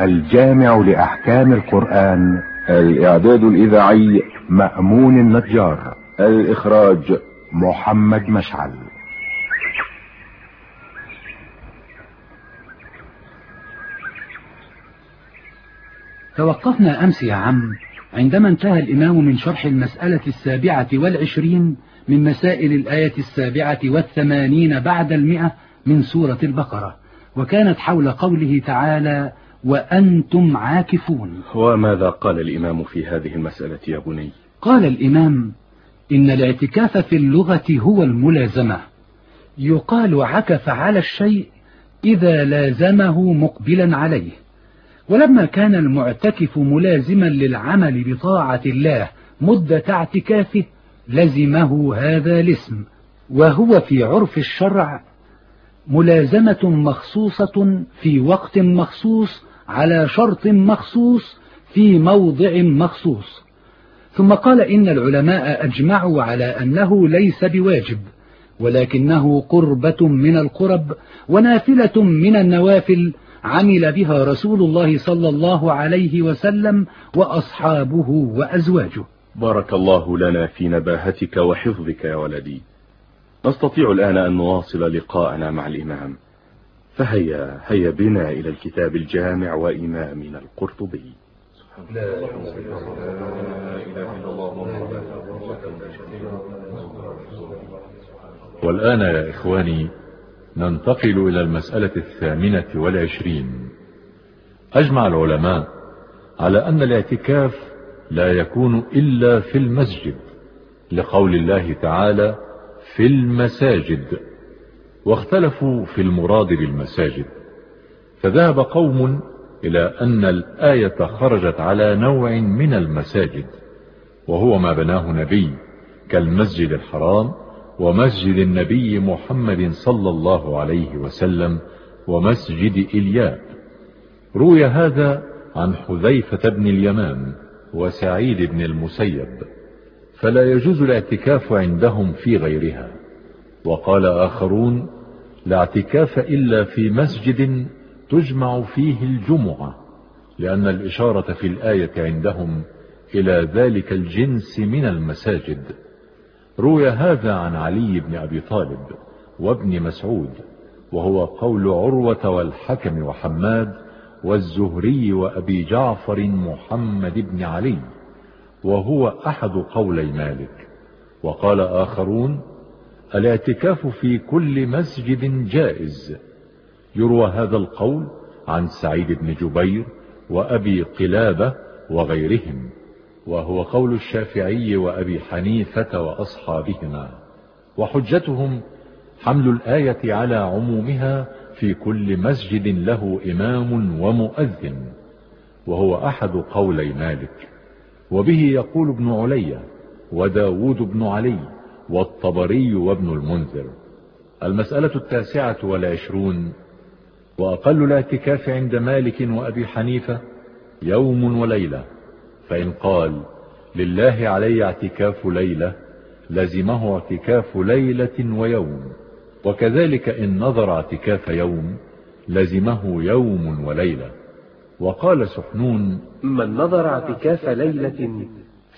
الجامع لأحكام القرآن. الإعداد الإذاعي مأمون النجار. الإخراج محمد مشعل. توقفنا أمس يا عم عندما انتهى الإمام من شرح المسألة السابعة والعشرين من مسائل الآية السابعة والثمانين بعد المئة من سورة البقرة وكانت حول قوله تعالى وأنتم عاكفون. وماذا قال الإمام في هذه المسألة يا بني؟ قال الإمام إن الاعتكاف في اللغة هو الملازمة. يقال عكف على الشيء إذا لازمه مقبلا عليه. ولما كان المعتكف ملازما للعمل بطاعة الله مدة اعتكافه لزمه هذا الاسم. وهو في عرف الشرع ملازمة مخصوصة في وقت مخصوص على شرط مخصوص في موضع مخصوص. ثم قال إن العلماء أجمعوا على أنه ليس بواجب ولكنه قربة من القرب ونافلة من النوافل عمل بها رسول الله صلى الله عليه وسلم وأصحابه وأزواجه. بارك الله لنا في نباهتك وحفظك يا ولدي. نستطيع الآن أن نواصل لقاءنا مع الإمام. فهيا هيا بنا إلى الكتاب الجامع وإمامنا القرطبي. لا والآن يا إخواني ننتقل إلى المسألة الثامنة والعشرين. أجمع العلماء على أن الاعتكاف لا يكون إلا في المسجد لقول الله تعالى في المساجد واختلفوا في المراد بالمساجد فذهب قوم إلى أن الآية خرجت على نوع من المساجد وهو ما بناه نبي كالمسجد الحرام ومسجد النبي محمد صلى الله عليه وسلم ومسجد إلياء. روي هذا عن حذيفة بن اليمان وسعيد بن المسيب فلا يجوز الاعتكاف عندهم في غيرها. وقال آخرون لا اعتكاف إلا في مسجد تجمع فيه الجمعة لأن الإشارة في الآية عندهم إلى ذلك الجنس من المساجد. روي هذا عن علي بن أبي طالب وابن مسعود وهو قول عروة والحكم وحماد والزهري وأبي جعفر محمد بن علي وهو أحد قولي مالك. وقال آخرون الاعتكاف في كل مسجد جائز. يروى هذا القول عن سعيد بن جبير وأبي قلابة وغيرهم وهو قول الشافعي وأبي حنيفة وأصحابهما. وحجتهم حمل الآية على عمومها في كل مسجد له إمام ومؤذن وهو أحد قولي مالك. وبه يقول ابن علي وداود بن علي والطبري وابن المنذر. المسألة التاسعة والعشرون وأقل الاعتكاف عند مالك وأبي حنيفة يوم وليلة. فإن قال لله علي اعتكاف ليلة لزمه اعتكاف ليلة ويوم. وكذلك إن نظر اعتكاف يوم لزمه يوم وليلة. وقال سحنون من نظر اعتكاف ليلة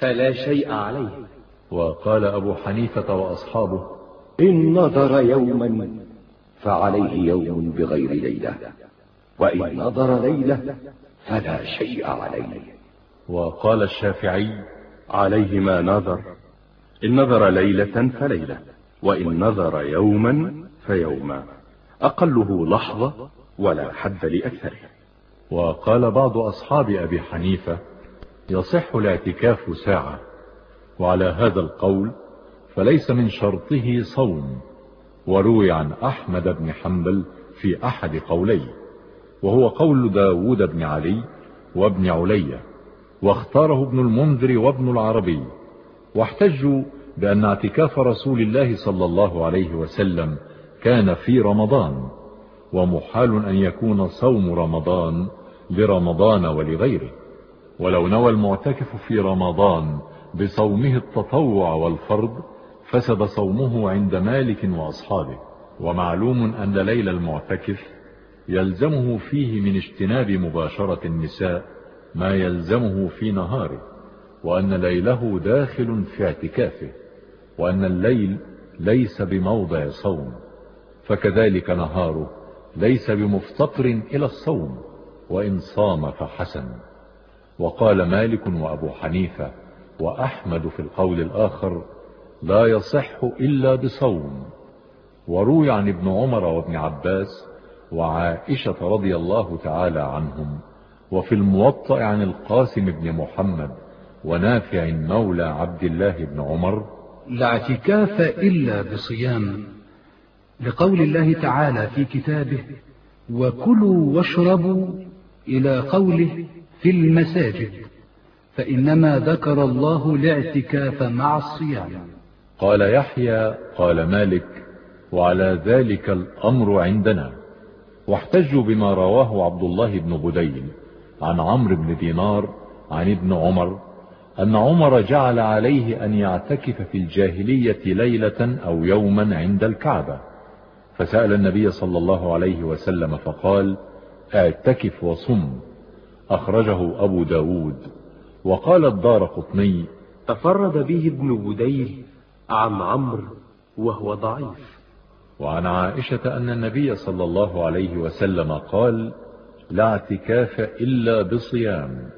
فلا شيء عليه. وقال أبو حنيفة وأصحابه إن نظر يوما فعليه يوم بغير ليلة وإن نظر ليلة فلا شيء عليه. وقال الشافعي عليه ما نظر إن نظر ليلة فليلة وإن نظر يوما فيوما أقله لحظة ولا حد لأكثره. وقال بعض أصحاب أبي حنيفة يصح الاعتكاف ساعة وعلى هذا القول فليس من شرطه صوم وروي عن أحمد بن حنبل في أحد قوليه وهو قول داود بن علي وابن علي واختاره ابن المنذر وابن العربي واحتجوا بأن اعتكاف رسول الله صلى الله عليه وسلم كان في رمضان ومحال أن يكون صوم رمضان لرمضان ولغيره ولو نوى المعتكف في رمضان بصومه التطوع والفرض فسد صومه عند مالك وأصحابه. ومعلوم أن ليل المعتكف يلزمه فيه من اجتناب مباشرة النساء ما يلزمه في نهاره وأن ليله داخل في اعتكافه وأن الليل ليس بموضع صوم فكذلك نهاره ليس بمفتقر إلى الصوم وإن صام فحسن. وقال مالك وأبو حنيفة وأحمد في القول الآخر لا يصح إلا بصوم. وروي عن ابن عمر وابن عباس وعائشة رضي الله تعالى عنهم وفي الموطأ عن القاسم بن محمد ونافع مولى عبد الله بن عمر لا اعتكاف إلا بصيام لقول الله تعالى في كتابه وكلوا واشربوا إلى قوله في المساجد فإنما ذكر الله الاعتكاف مع الصيام. قال يحيى قال مالك وعلى ذلك الأمر عندنا. واحتجوا بما رواه عبد الله بن بديل عن عمرو بن دينار عن ابن عمر أن عمر جعل عليه أن يعتكف في الجاهلية ليلة أو يوما عند الكعبة. فسأل النبي صلى الله عليه وسلم فقال اعتكف وصم. أخرجه أبو داود. وقال الدار قطني تفرد به ابن بديل عن عمرو وهو ضعيف. وعن عائشة أن النبي صلى الله عليه وسلم قال لا اعتكاف إلا بصيام.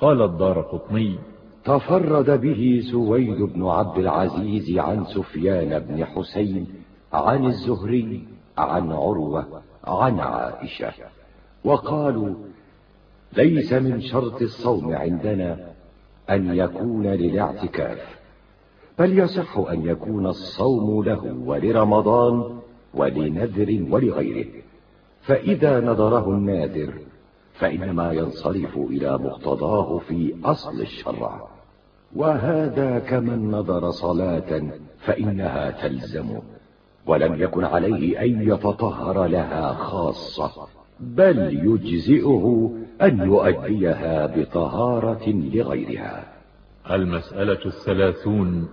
قال الدار قطني تفرد به سويد بن عبد العزيز عن سفيان بن حسين عن الزهري عن عروة عن عائشة. وقالوا ليس من شرط الصوم عندنا أن يكون للاعتكاف بل يصح أن يكون الصوم له ولرمضان ولنذر ولغيره. فإذا نظره الناذر فإنما ينصرف إلى مقتضاه في أصل الشرع. وهذا كمن نظر صلاة فإنها تلزمه ولم يكن عليه أن يتطهر لها خاصة بل يجزئه أن يؤديها بطهارة لغيرها. المسألة الثلاثون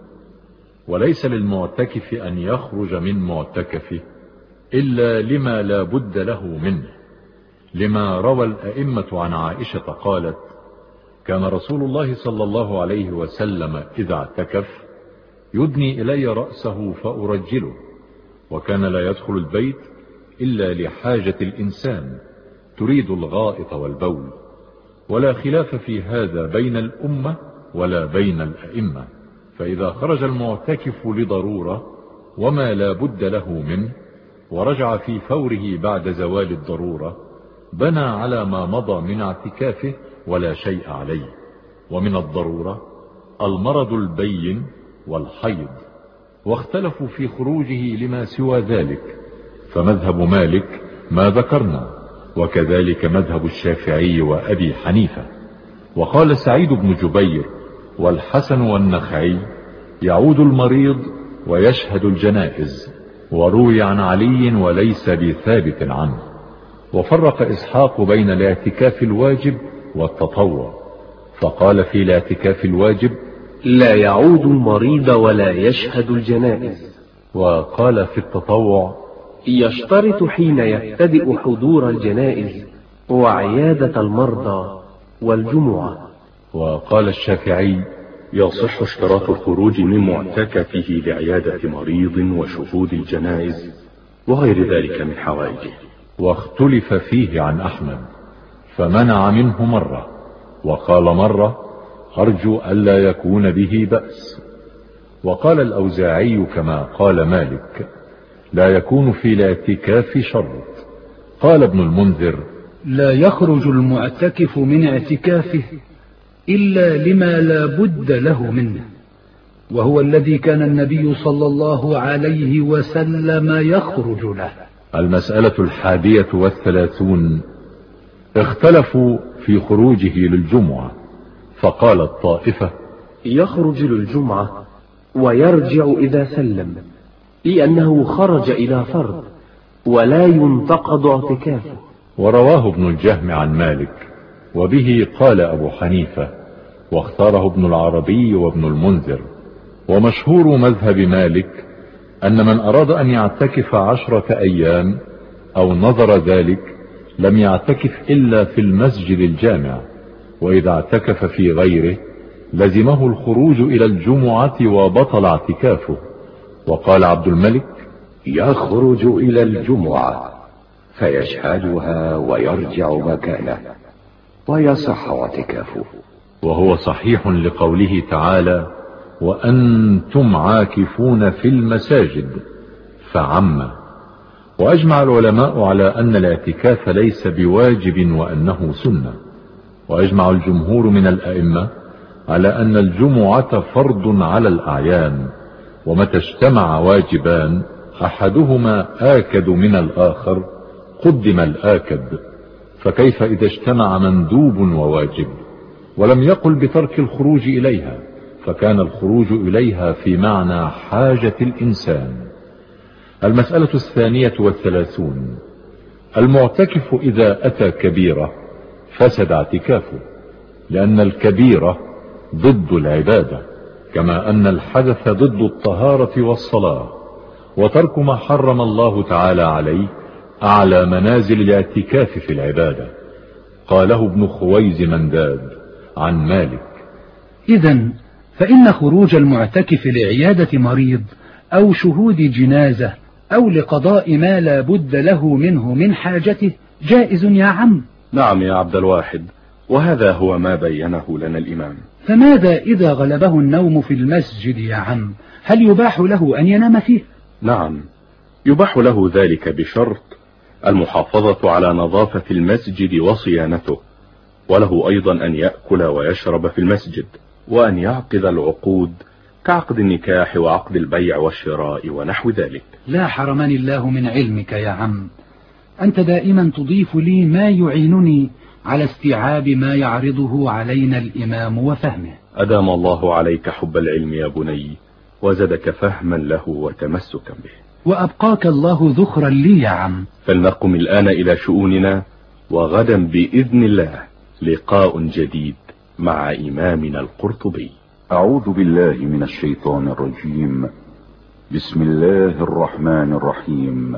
وليس للمعتكف أن يخرج من معتكفه إلا لما لا بد له منه. لما روى الأئمة عن عائشة قالت كان رسول الله صلى الله عليه وسلم إذا اعتكف يدني إلي رأسه فأرجله وكان لا يدخل البيت إلا لحاجة الإنسان تريد الغائط والبول ولا خلاف في هذا بين الأمة ولا بين الأئمة. فإذا خرج المعتكف لضرورة وما لا بد له منه ورجع في فوره بعد زوال الضرورة بنى على ما مضى من اعتكافه ولا شيء عليه. ومن الضرورة المرض البين والحيض. واختلفوا في خروجه لما سوى ذلك. فمذهب مالك ما ذكرنا. وكذلك مذهب الشافعي وأبي حنيفة. وقال سعيد بن جبير والحسن والنخعي يعود المريض ويشهد الجنائز وروي عن علي وليس بثابت عنه. وفرق إسحاق بين الاعتكاف الواجب والتطوع. فقال في الاعتكاف الواجب لا يعود المريض ولا يشهد الجنائز. وقال في التطوع يشترط حين يبتدئ حضور الجنائز وعيادة المرضى والجمعة. وقال الشافعي يصح اشتراط الخروج من معتكفه لعيادة مريض وشهود الجنائز وغير ذلك من حوائجه. واختلف فيه عن أحمد فمنع منه مرة وقال مرة أرجو ألا يكون به بأس. وقال الأوزاعي كما قال مالك لا يكون في الاعتكاف شرط قال ابن المنذر لا يخرج المعتكف من اعتكافه إلا لما لا بد له منه. وهو الذي كان النبي صلى الله عليه وسلم يخرج له. المسألة الحادية والثلاثون اختلفوا في خروجه للجمعة فقال الطائفة يخرج للجمعة ويرجع إذا سلم. لأنه خرج إلى فرض ولا ينتقض اعتكافه. ورواه ابن الجهم عن مالك وبه قال أبو حنيفة واختاره ابن العربي وابن المنذر. ومشهور مذهب مالك أن من أراد أن يعتكف عشرة أيام أو نظر ذلك لم يعتكف إلا في المسجد الجامع وإذا اعتكف في غيره لزمه الخروج إلى الجمعة وبطل اعتكافه. وقال عبد الملك يخرج إلى الجمعة فيشهدها ويرجع مكانه. ويصح اعتكافه وهو صحيح لقوله تعالى وأنتم عاكفون في المساجد. فعم. وأجمع العلماء على أن الاعتكاف ليس بواجب وأنه سنة. وأجمع الجمهور من الأئمة على أن الجمعة فرض على الأعيان. ومتى اجتمع واجبان أحدهما آكد من الآخر قدم الآكد فكيف إذا اجتمع مندوب وواجب؟ ولم يقل بترك الخروج إليها فكان الخروج إليها في معنى حاجة الإنسان. المسألة الثانية والثلاثون المعتكف إذا أتى كبيرة فسد اعتكافه لأن الكبيرة ضد العبادة. كما أن الحدث ضد الطهارة والصلاة وترك ما حرم الله تعالى عليه أعلى منازل الاعتكاف في العبادة. قاله ابن خويز منداد عن مالك. إذا فإن خروج المعتكف لعيادة مريض أو شهود جنازة أو لقضاء ما لا بد له منه من حاجته جائز يا عم. نعم يا عبد الواحد وهذا هو ما بينه لنا الإمام. فماذا إذا غلبه النوم في المسجد يا عم؟ هل يباح له أن ينام فيه؟ نعم يباح له ذلك بشرط المحافظة على نظافة المسجد وصيانته وله أيضا أن يأكل ويشرب في المسجد وأن يعقد العقود كعقد النكاح وعقد البيع والشراء ونحو ذلك. لا حرمني الله من علمك يا عم. أنت دائما تضيف لي ما يعينني على استيعاب ما يعرضه علينا الإمام وفهمه. أدام الله عليك حب العلم يا بني وزدك فهما له وتمسكا به. وأبقاك الله ذخرا لي يا عم. فلنقم الآن إلى شؤوننا وغدا بإذن الله لقاء جديد مع إمامنا القرطبي. أعوذ بالله من الشيطان الرجيم. بسم الله الرحمن الرحيم.